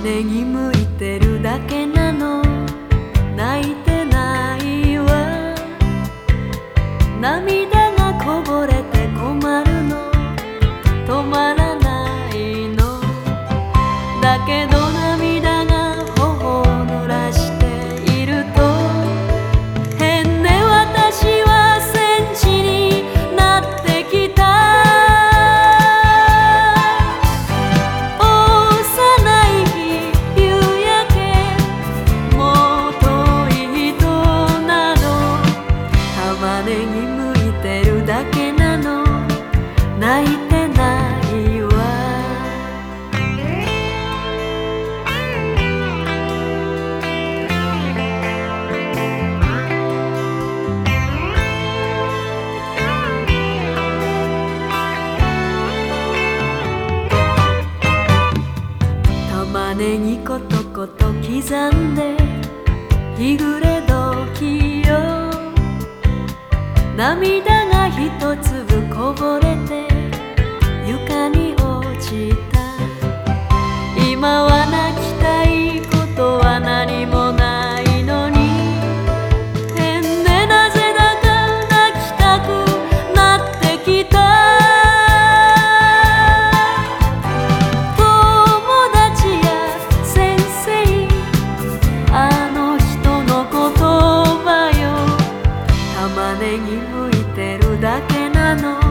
種に向いてるだけなの。泣いてないわ。涙がこぼれて困るの。止まらないの。だけどたまねぎことこと刻んで日暮れ時よ。涙 manos.